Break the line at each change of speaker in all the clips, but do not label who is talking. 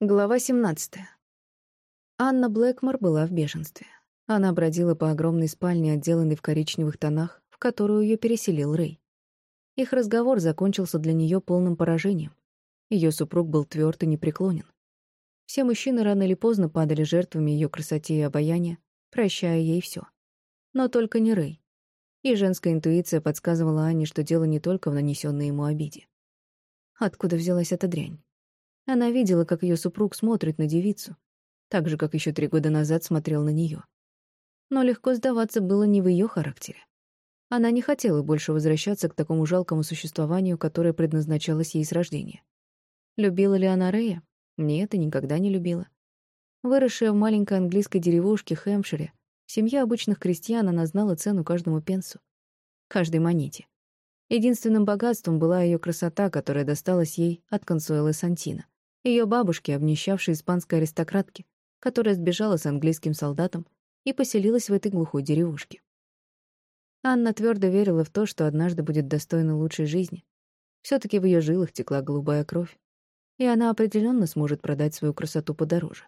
Глава 17. Анна Блэкмор была в бешенстве. Она бродила по огромной спальне, отделанной в коричневых тонах, в которую ее переселил Рэй. Их разговор закончился для нее полным поражением. Ее супруг был тверд и непреклонен. Все мужчины рано или поздно падали жертвами ее красоте и обаяния, прощая ей все. Но только не Рэй. И женская интуиция подсказывала Анне, что дело не только в нанесенной ему обиде. Откуда взялась эта дрянь? Она видела, как ее супруг смотрит на девицу, так же, как еще три года назад смотрел на нее. Но легко сдаваться было не в ее характере. Она не хотела больше возвращаться к такому жалкому существованию, которое предназначалось ей с рождения. Любила ли она Рэя? Нет, и никогда не любила. Выросшая в маленькой английской деревушке Хэмпшире, в семье обычных крестьян она знала цену каждому пенсу, каждой монете. Единственным богатством была ее красота, которая досталась ей от Консуэлы Сантино — ее бабушки, обнищавшей испанской аристократки, которая сбежала с английским солдатом и поселилась в этой глухой деревушке. Анна твердо верила в то, что однажды будет достойна лучшей жизни. все таки в ее жилах текла голубая кровь, и она определенно сможет продать свою красоту подороже.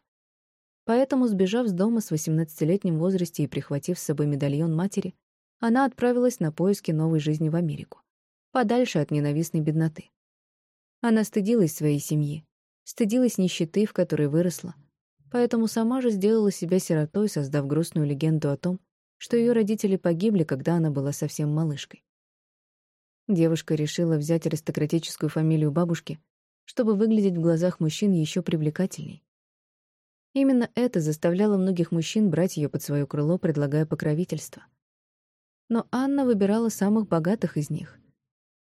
Поэтому, сбежав с дома с 18-летним возрасте и прихватив с собой медальон матери, она отправилась на поиски новой жизни в Америку, подальше от ненавистной бедноты. Она стыдилась своей семьи, стыдилась нищеты, в которой выросла, поэтому сама же сделала себя сиротой, создав грустную легенду о том, что ее родители погибли, когда она была совсем малышкой. Девушка решила взять аристократическую фамилию бабушки, чтобы выглядеть в глазах мужчин еще привлекательней. Именно это заставляло многих мужчин брать ее под свое крыло, предлагая покровительство. Но Анна выбирала самых богатых из них.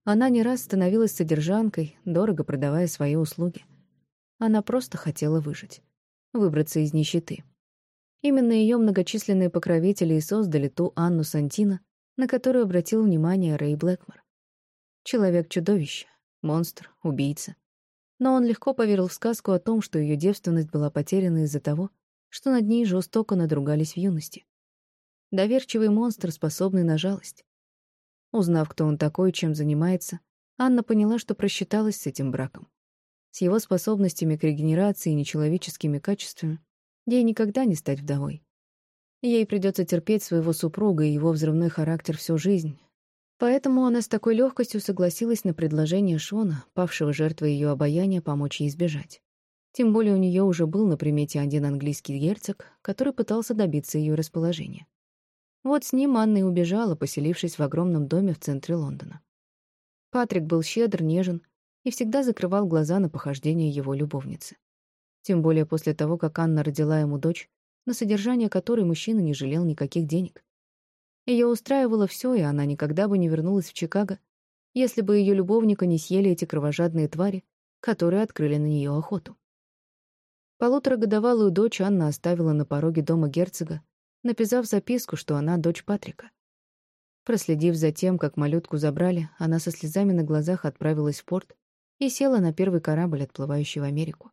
Она не раз становилась содержанкой, дорого продавая свои услуги. Она просто хотела выжить, выбраться из нищеты. Именно ее многочисленные покровители и создали ту Анну Сантино, на которую обратил внимание Рэй Блэкмор. Человек-чудовище, монстр, убийца. Но он легко поверил в сказку о том, что ее девственность была потеряна из-за того, что над ней жестоко надругались в юности. Доверчивый монстр, способный на жалость. Узнав, кто он такой, чем занимается, Анна поняла, что просчиталась с этим браком. С его способностями к регенерации и нечеловеческими качествами ей никогда не стать вдовой. Ей придется терпеть своего супруга и его взрывной характер всю жизнь. Поэтому она с такой легкостью согласилась на предложение Шона, павшего жертвой ее обаяния, помочь ей избежать. Тем более у нее уже был на примете один английский герцог, который пытался добиться ее расположения. Вот с ним Анна и убежала, поселившись в огромном доме в центре Лондона. Патрик был щедр, нежен и всегда закрывал глаза на похождения его любовницы. Тем более после того, как Анна родила ему дочь, на содержание которой мужчина не жалел никаких денег. Ее устраивало все, и она никогда бы не вернулась в Чикаго, если бы ее любовника не съели эти кровожадные твари, которые открыли на нее охоту. Полуторагодовалую дочь Анна оставила на пороге дома герцога, написав записку, что она дочь Патрика. Проследив за тем, как малютку забрали, она со слезами на глазах отправилась в порт и села на первый корабль, отплывающий в Америку.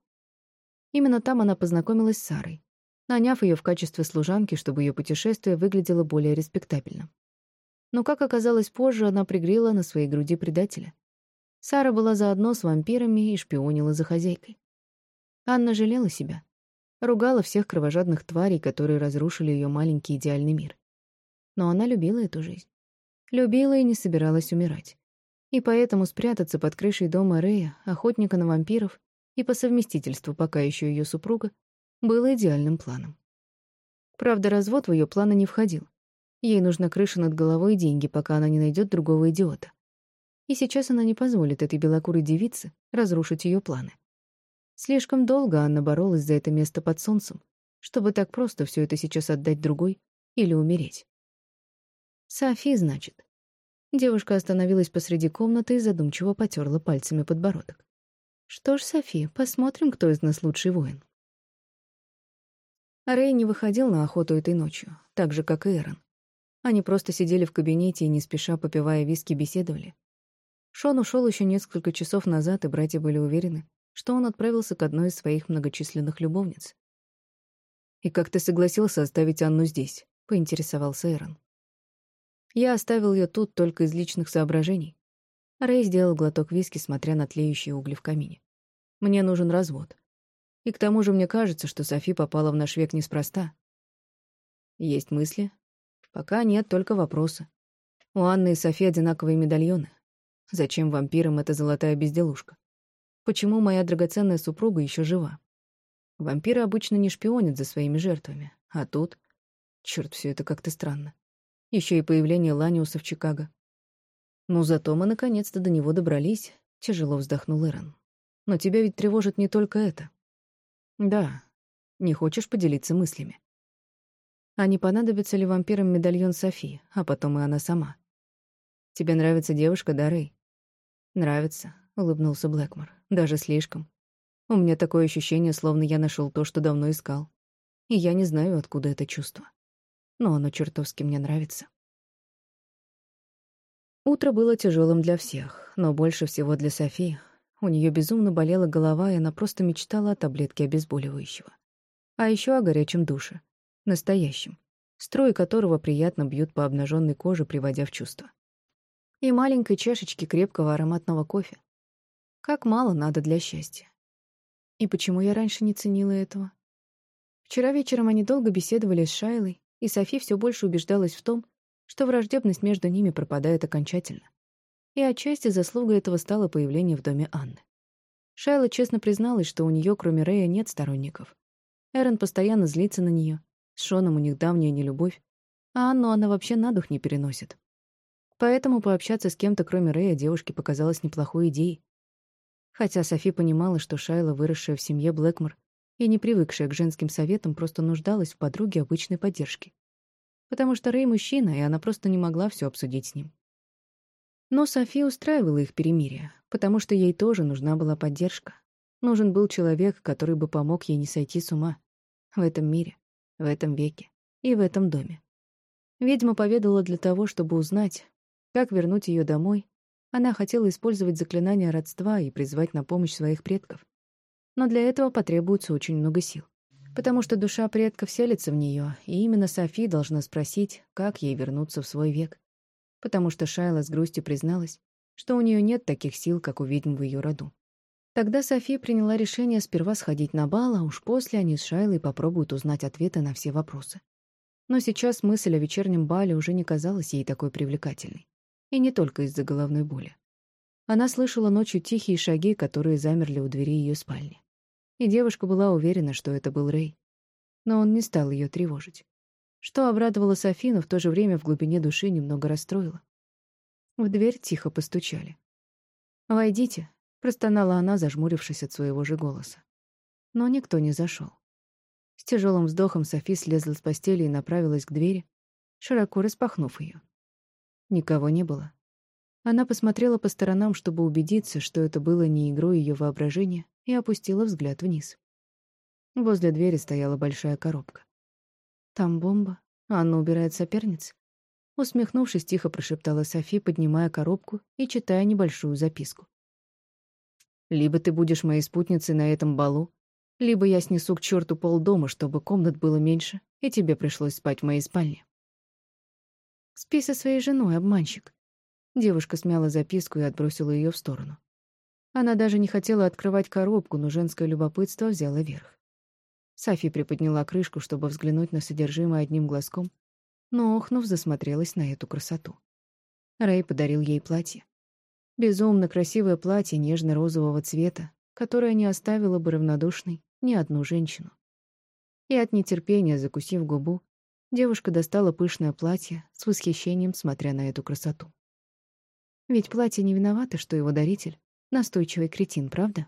Именно там она познакомилась с Сарой, наняв ее в качестве служанки, чтобы ее путешествие выглядело более респектабельным. Но, как оказалось позже, она пригрела на своей груди предателя. Сара была заодно с вампирами и шпионила за хозяйкой. Анна жалела себя, ругала всех кровожадных тварей, которые разрушили ее маленький идеальный мир. Но она любила эту жизнь. Любила и не собиралась умирать и поэтому спрятаться под крышей дома Рэя, охотника на вампиров, и по совместительству пока еще ее супруга, было идеальным планом. Правда, развод в ее планы не входил. Ей нужна крыша над головой и деньги, пока она не найдет другого идиота. И сейчас она не позволит этой белокурой девице разрушить ее планы. Слишком долго Анна боролась за это место под солнцем, чтобы так просто все это сейчас отдать другой или умереть. Софи, значит. Девушка остановилась посреди комнаты и задумчиво потерла пальцами подбородок. «Что ж, Софи, посмотрим, кто из нас лучший воин». Рэй не выходил на охоту этой ночью, так же, как и Эрон. Они просто сидели в кабинете и, не спеша попивая виски, беседовали. Шон ушел еще несколько часов назад, и братья были уверены, что он отправился к одной из своих многочисленных любовниц. «И как ты согласился оставить Анну здесь?» — поинтересовался Эрон. Я оставил ее тут только из личных соображений. Рэй сделал глоток виски, смотря на тлеющие угли в камине. Мне нужен развод. И к тому же мне кажется, что Софи попала в наш век неспроста. Есть мысли? Пока нет, только вопросы. У Анны и Софи одинаковые медальоны. Зачем вампирам эта золотая безделушка? Почему моя драгоценная супруга еще жива? Вампиры обычно не шпионят за своими жертвами. А тут... Черт, все это как-то странно. Еще и появление Ланиуса в Чикаго. Ну, зато мы наконец-то до него добрались, тяжело вздохнул Эрон. Но тебя ведь тревожит не только это. Да. Не хочешь поделиться мыслями? А не понадобится ли вампирам медальон Софи, а потом и она сама? Тебе нравится девушка, да? Нравится, улыбнулся Блэкмор. Даже слишком. У меня такое ощущение, словно я нашел то, что давно искал. И я не знаю, откуда это чувство. Но оно чертовски мне нравится. Утро было тяжелым для всех, но больше всего для Софи. У нее безумно болела голова, и она просто мечтала о таблетке обезболивающего. А еще о горячем душе. Настоящем. Струи которого приятно бьют по обнаженной коже, приводя в чувство и маленькой чашечки крепкого ароматного кофе. Как мало надо для счастья. И почему я раньше не ценила этого? Вчера вечером они долго беседовали с Шайлой, и Софи все больше убеждалась в том, что враждебность между ними пропадает окончательно. И отчасти заслугой этого стало появление в доме Анны. Шайла честно призналась, что у нее, кроме Рэя, нет сторонников. Эрон постоянно злится на нее, с Шоном у них давняя нелюбовь, а Анну она вообще на дух не переносит. Поэтому пообщаться с кем-то, кроме Рэя, девушке показалось неплохой идеей. Хотя Софи понимала, что Шайла, выросшая в семье Блэкмор и не привыкшая к женским советам, просто нуждалась в подруге обычной поддержки. Потому что Рэй мужчина, и она просто не могла все обсудить с ним. Но Софи устраивала их перемирие, потому что ей тоже нужна была поддержка. Нужен был человек, который бы помог ей не сойти с ума. В этом мире, в этом веке и в этом доме. Ведьма поведала для того, чтобы узнать, как вернуть ее домой? Она хотела использовать заклинание родства и призвать на помощь своих предков. Но для этого потребуется очень много сил. Потому что душа предков селится в нее, и именно Софи должна спросить, как ей вернуться в свой век. Потому что Шайла с грустью призналась, что у нее нет таких сил, как у ведьм в ее роду. Тогда Софи приняла решение сперва сходить на бал, а уж после они с Шайлой попробуют узнать ответы на все вопросы. Но сейчас мысль о вечернем бале уже не казалась ей такой привлекательной. И не только из-за головной боли. Она слышала ночью тихие шаги, которые замерли у двери ее спальни. И девушка была уверена, что это был Рэй. Но он не стал ее тревожить. Что обрадовало Софину, в то же время в глубине души немного расстроило. В дверь тихо постучали. «Войдите», — простонала она, зажмурившись от своего же голоса. Но никто не зашел. С тяжелым вздохом Софи слезла с постели и направилась к двери, широко распахнув ее. Никого не было. Она посмотрела по сторонам, чтобы убедиться, что это было не игрой ее воображения, и опустила взгляд вниз. Возле двери стояла большая коробка. «Там бомба. Анна убирает соперниц?» Усмехнувшись, тихо прошептала Софи, поднимая коробку и читая небольшую записку. «Либо ты будешь моей спутницей на этом балу, либо я снесу к черту полдома, чтобы комнат было меньше, и тебе пришлось спать в моей спальне». Спи со своей женой, обманщик. Девушка смяла записку и отбросила ее в сторону. Она даже не хотела открывать коробку, но женское любопытство взяло верх. Софи приподняла крышку, чтобы взглянуть на содержимое одним глазком, но, охнув, засмотрелась на эту красоту. Рэй подарил ей платье. Безумно красивое платье нежно-розового цвета, которое не оставило бы равнодушной ни одну женщину. И от нетерпения, закусив губу, Девушка достала пышное платье, с восхищением смотря на эту красоту. Ведь платье не виновато, что его даритель — настойчивый кретин, правда?